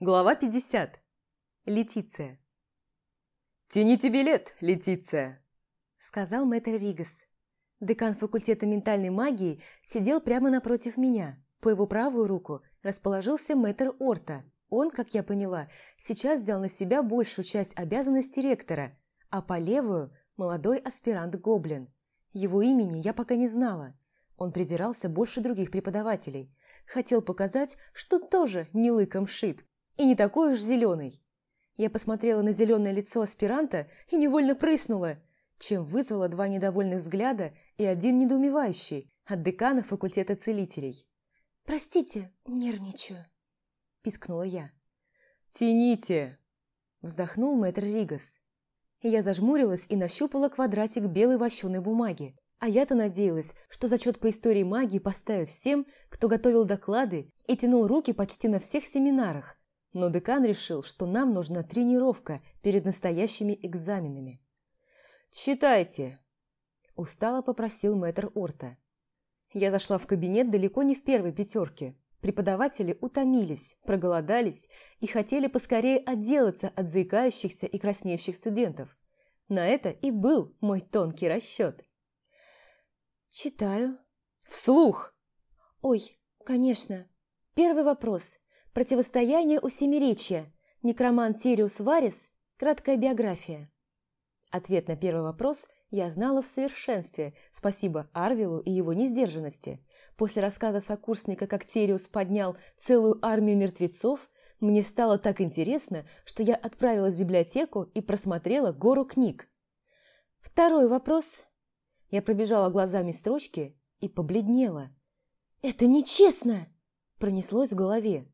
Глава 50. Летиция. «Тяните билет, Летиция!» Сказал мэтр Ригас. Декан факультета ментальной магии сидел прямо напротив меня. По его правую руку расположился мэтр Орта. Он, как я поняла, сейчас взял на себя большую часть обязанностей ректора, а по левую – молодой аспирант-гоблин. Его имени я пока не знала. Он придирался больше других преподавателей. Хотел показать, что тоже не лыком шит и не такой уж зеленый. Я посмотрела на зеленое лицо аспиранта и невольно прыснула, чем вызвала два недовольных взгляда и один недоумевающий от декана факультета целителей. «Простите, нервничаю», – пискнула я. «Тяните!» – вздохнул мэтр Ригас. Я зажмурилась и нащупала квадратик белой вощеной бумаги. А я-то надеялась, что зачет по истории магии поставят всем, кто готовил доклады и тянул руки почти на всех семинарах. Но декан решил, что нам нужна тренировка перед настоящими экзаменами. «Читайте!» – устало попросил мэтр Орта. Я зашла в кабинет далеко не в первой пятерке. Преподаватели утомились, проголодались и хотели поскорее отделаться от заикающихся и краснеющих студентов. На это и был мой тонкий расчет. «Читаю». «Вслух!» «Ой, конечно. Первый вопрос. Противостояние у Семиречья. Некромант Тириус Варис. Краткая биография». Ответ на первый вопрос я знала в совершенстве, спасибо Арвилу и его несдержанности. После рассказа сокурсника, как Териус поднял целую армию мертвецов, мне стало так интересно, что я отправилась в библиотеку и просмотрела гору книг. Второй вопрос я пробежала глазами строчки и побледнела. «Это нечестно!» – пронеслось в голове.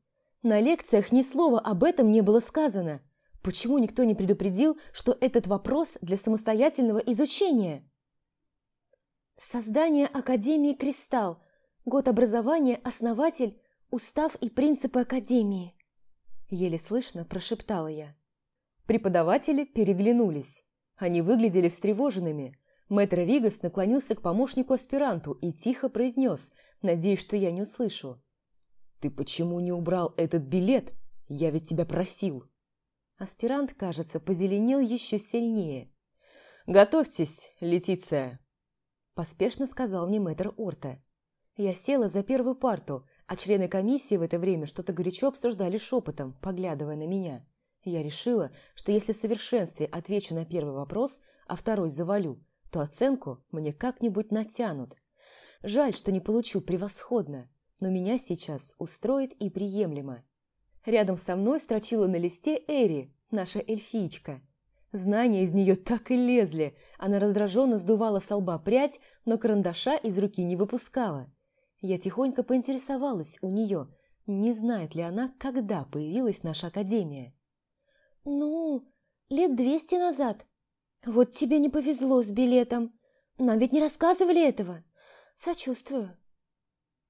На лекциях ни слова об этом не было сказано. Почему никто не предупредил, что этот вопрос для самостоятельного изучения? Создание Академии «Кристалл», год образования, основатель, устав и принципы Академии. Еле слышно прошептала я. Преподаватели переглянулись. Они выглядели встревоженными, Мэтр Ригас наклонился к помощнику-аспиранту и тихо произнес, надеясь, что я не услышу. «Ты почему не убрал этот билет? Я ведь тебя просил!» Аспирант, кажется, позеленел еще сильнее. «Готовьтесь, Летиция!» Поспешно сказал мне мэтр Орта. Я села за первую парту, а члены комиссии в это время что-то горячо обсуждали шепотом, поглядывая на меня. Я решила, что если в совершенстве отвечу на первый вопрос, а второй завалю, то оценку мне как-нибудь натянут. Жаль, что не получу превосходно, но меня сейчас устроит и приемлемо. Рядом со мной строчила на листе Эри, наша эльфичка. Знания из нее так и лезли, она раздраженно сдувала со лба прядь, но карандаша из руки не выпускала. Я тихонько поинтересовалась у нее, не знает ли она, когда появилась наша академия. «Ну, лет двести назад», «Вот тебе не повезло с билетом. Нам ведь не рассказывали этого. Сочувствую».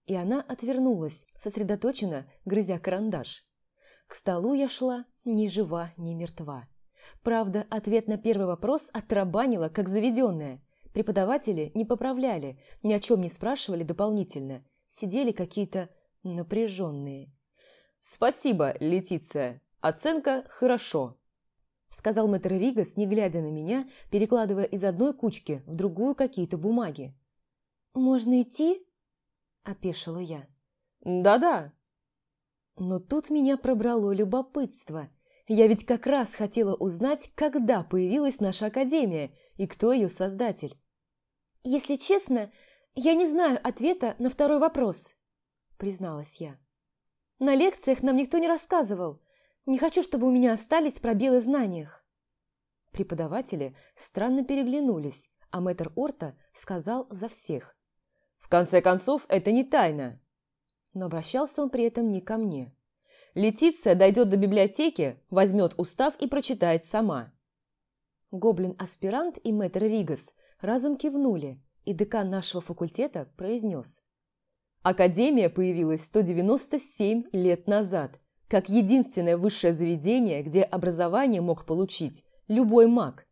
И она отвернулась, сосредоточенно грызя карандаш. К столу я шла ни жива, ни мертва. Правда, ответ на первый вопрос отрабанила, как заведенная. Преподаватели не поправляли, ни о чем не спрашивали дополнительно. Сидели какие-то напряженные. «Спасибо, Летиция. Оценка хорошо», сказал мэтр Ригас, не глядя на меня, перекладывая из одной кучки в другую какие-то бумаги. «Можно идти?» – опешила я. «Да-да». Но тут меня пробрало любопытство. Я ведь как раз хотела узнать, когда появилась наша академия и кто ее создатель. «Если честно, я не знаю ответа на второй вопрос», – призналась я. «На лекциях нам никто не рассказывал, не хочу, чтобы у меня остались пробелы в знаниях. Преподаватели странно переглянулись, а мэтр Орта сказал за всех. «В конце концов, это не тайна!» Но обращался он при этом не ко мне. Летиция дойдет до библиотеки, возьмет устав и прочитает сама. Гоблин-аспирант и мэтр Ригас разом кивнули, и декан нашего факультета произнес. Академия появилась 197 лет назад как единственное высшее заведение, где образование мог получить любой маг.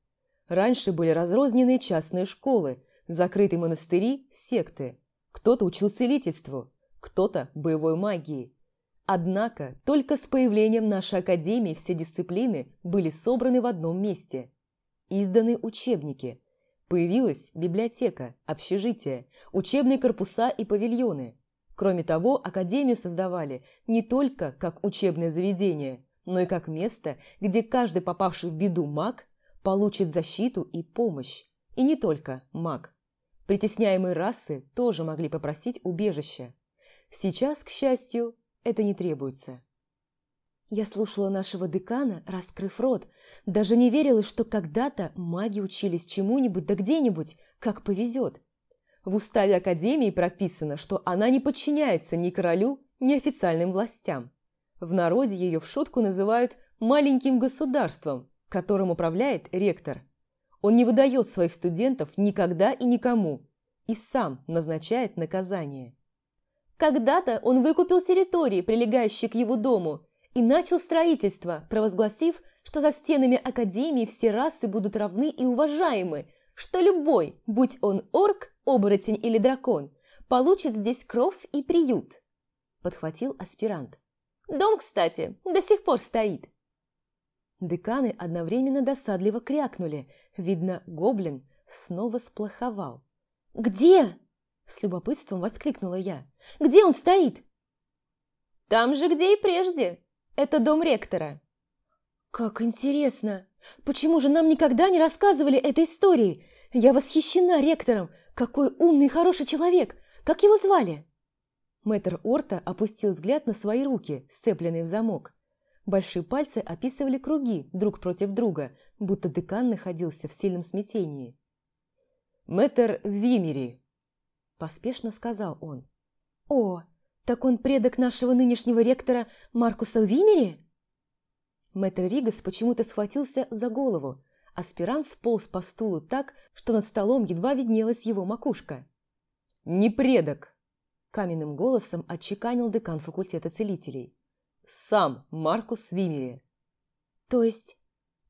Раньше были разрозненные частные школы, закрытые монастыри, секты. Кто-то учил целительству, кто-то боевой магии. Однако только с появлением нашей академии все дисциплины были собраны в одном месте. Изданы учебники. Появилась библиотека, общежитие, учебные корпуса и павильоны. Кроме того, академию создавали не только как учебное заведение, но и как место, где каждый попавший в беду маг получит защиту и помощь. И не только маг. Притесняемые расы тоже могли попросить убежища. Сейчас, к счастью, это не требуется. Я слушала нашего декана, раскрыв рот. Даже не верила, что когда-то маги учились чему-нибудь да где-нибудь, как повезет. В уставе Академии прописано, что она не подчиняется ни королю, ни официальным властям. В народе ее в шутку называют «маленьким государством», которым управляет ректор. Он не выдает своих студентов никогда и никому, и сам назначает наказание. Когда-то он выкупил территории, прилегающие к его дому, и начал строительство, провозгласив, что за стенами Академии все расы будут равны и уважаемы, что любой, будь он орк, оборотень или дракон, получит здесь кровь и приют. Подхватил аспирант. Дом, кстати, до сих пор стоит. Деканы одновременно досадливо крякнули. Видно, гоблин снова сплоховал. «Где?» – с любопытством воскликнула я. «Где он стоит?» «Там же, где и прежде. Это дом ректора». «Как интересно! Почему же нам никогда не рассказывали этой истории? Я восхищена ректором. Какой умный и хороший человек! Как его звали?» Мэтр Орта опустил взгляд на свои руки, сцепленные в замок. Большие пальцы описывали круги друг против друга, будто декан находился в сильном смятении. «Мэтр Вимери», – поспешно сказал он. «О, так он предок нашего нынешнего ректора Маркуса Вимери?» Мэтр Ригас почему-то схватился за голову. Аспирант сполз по стулу так, что над столом едва виднелась его макушка. «Не предок!» каменным голосом отчеканил декан факультета целителей. «Сам Маркус Вимери». «То есть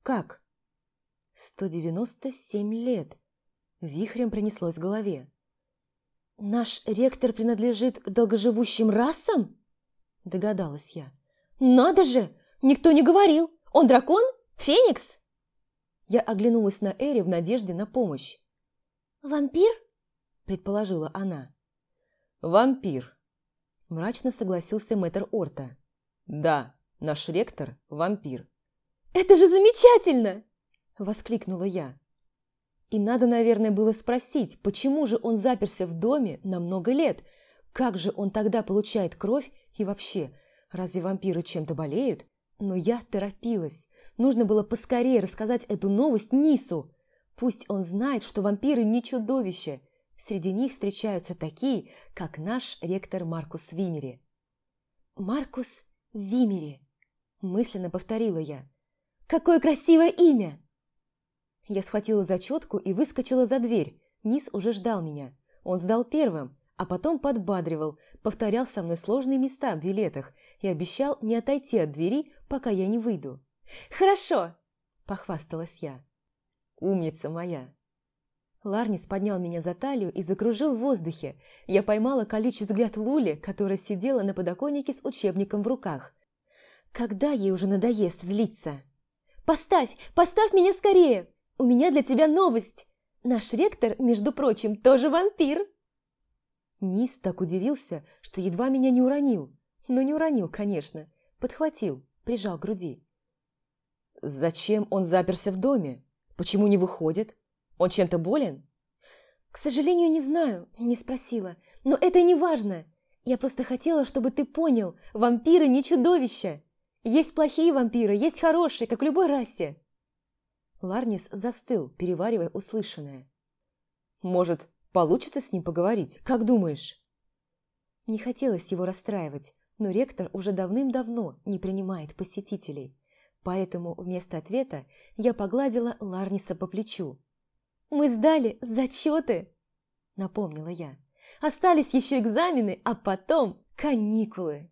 как?» «Сто девяносто семь лет», – вихрем принеслось в голове. «Наш ректор принадлежит к долгоживущим расам?» – догадалась я. «Надо же! Никто не говорил! Он дракон? Феникс?» Я оглянулась на Эри в надежде на помощь. «Вампир?» – предположила она. «Вампир», – мрачно согласился мэтр Орта. «Да, наш ректор – вампир». «Это же замечательно!» – воскликнула я. И надо, наверное, было спросить, почему же он заперся в доме на много лет? Как же он тогда получает кровь и вообще, разве вампиры чем-то болеют? Но я торопилась. Нужно было поскорее рассказать эту новость Нису. Пусть он знает, что вампиры не чудовища, Среди них встречаются такие, как наш ректор Маркус Вимери. «Маркус Вимери», – мысленно повторила я. «Какое красивое имя!» Я схватила зачетку и выскочила за дверь. Низ уже ждал меня. Он сдал первым, а потом подбадривал, повторял со мной сложные места в билетах и обещал не отойти от двери, пока я не выйду. «Хорошо!» – похвасталась я. «Умница моя!» Ларнис поднял меня за талию и закружил в воздухе. Я поймала колючий взгляд Лули, которая сидела на подоконнике с учебником в руках. Когда ей уже надоест злиться? «Поставь! Поставь меня скорее! У меня для тебя новость! Наш ректор, между прочим, тоже вампир!» Низ так удивился, что едва меня не уронил. Но не уронил, конечно. Подхватил, прижал к груди. «Зачем он заперся в доме? Почему не выходит?» Он чем-то болен? К сожалению, не знаю, не спросила. Но это не важно. Я просто хотела, чтобы ты понял, вампиры не чудовища. Есть плохие вампиры, есть хорошие, как в любой расе. Ларнис застыл, переваривая услышанное. «Может, получится с ним поговорить? Как думаешь?» Не хотелось его расстраивать, но ректор уже давным-давно не принимает посетителей. Поэтому вместо ответа я погладила Ларниса по плечу. Мы сдали зачеты, напомнила я. Остались еще экзамены, а потом каникулы.